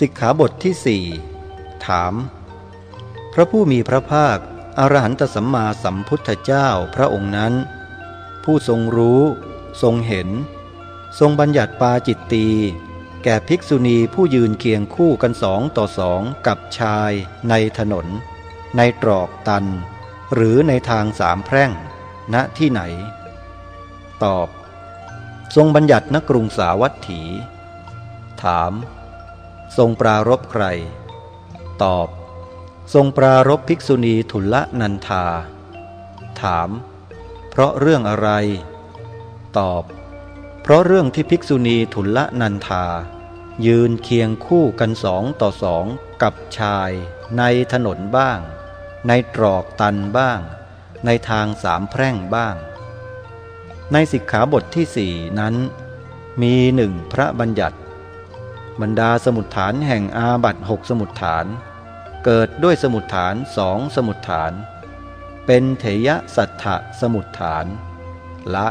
สิกขาบทที่สี่ถาม พระผู้มีพระภาค อรหันตสัมมาสัมพุทธเจ้าพระองค์นั้น ผู้ทรงรู้ ทรงเห็น ทรงบัญญัติปาจิตตีแก่ภิกษุณีผู้ยืนเคียงคู่กันสองต่อสองกับชายในถนน ในตรอกตัน หรือในทางสามแพร่ง ณที่ไหน ตอบ ทรงบัญญัติณกรุงสาวัตถี ถาม ทรงปรารบใคร ตอบ ทรงปรารบภิกษุณีทุลนันธา ถาม เพราะเรื่องอะไร ตอบ เพราะเรื่องที่ภิกษุณีทุลนันธา ยืนเคียงคู่กันสองต่อสองกับชายในถนนบ้าง ในตรอกตันบ้าง ในทางสามแพร่งบ้าง ในสิกขาบทที่สี่นั้น มีหนึ่งพระบัญญัติ บรรดาสมุดฐานแห่งอาบัตหกสมุดฐาน เกิดด้วยสมุดฐานสองสมุดฐาน เป็นเถยสัทธะสมุดฐาน ละ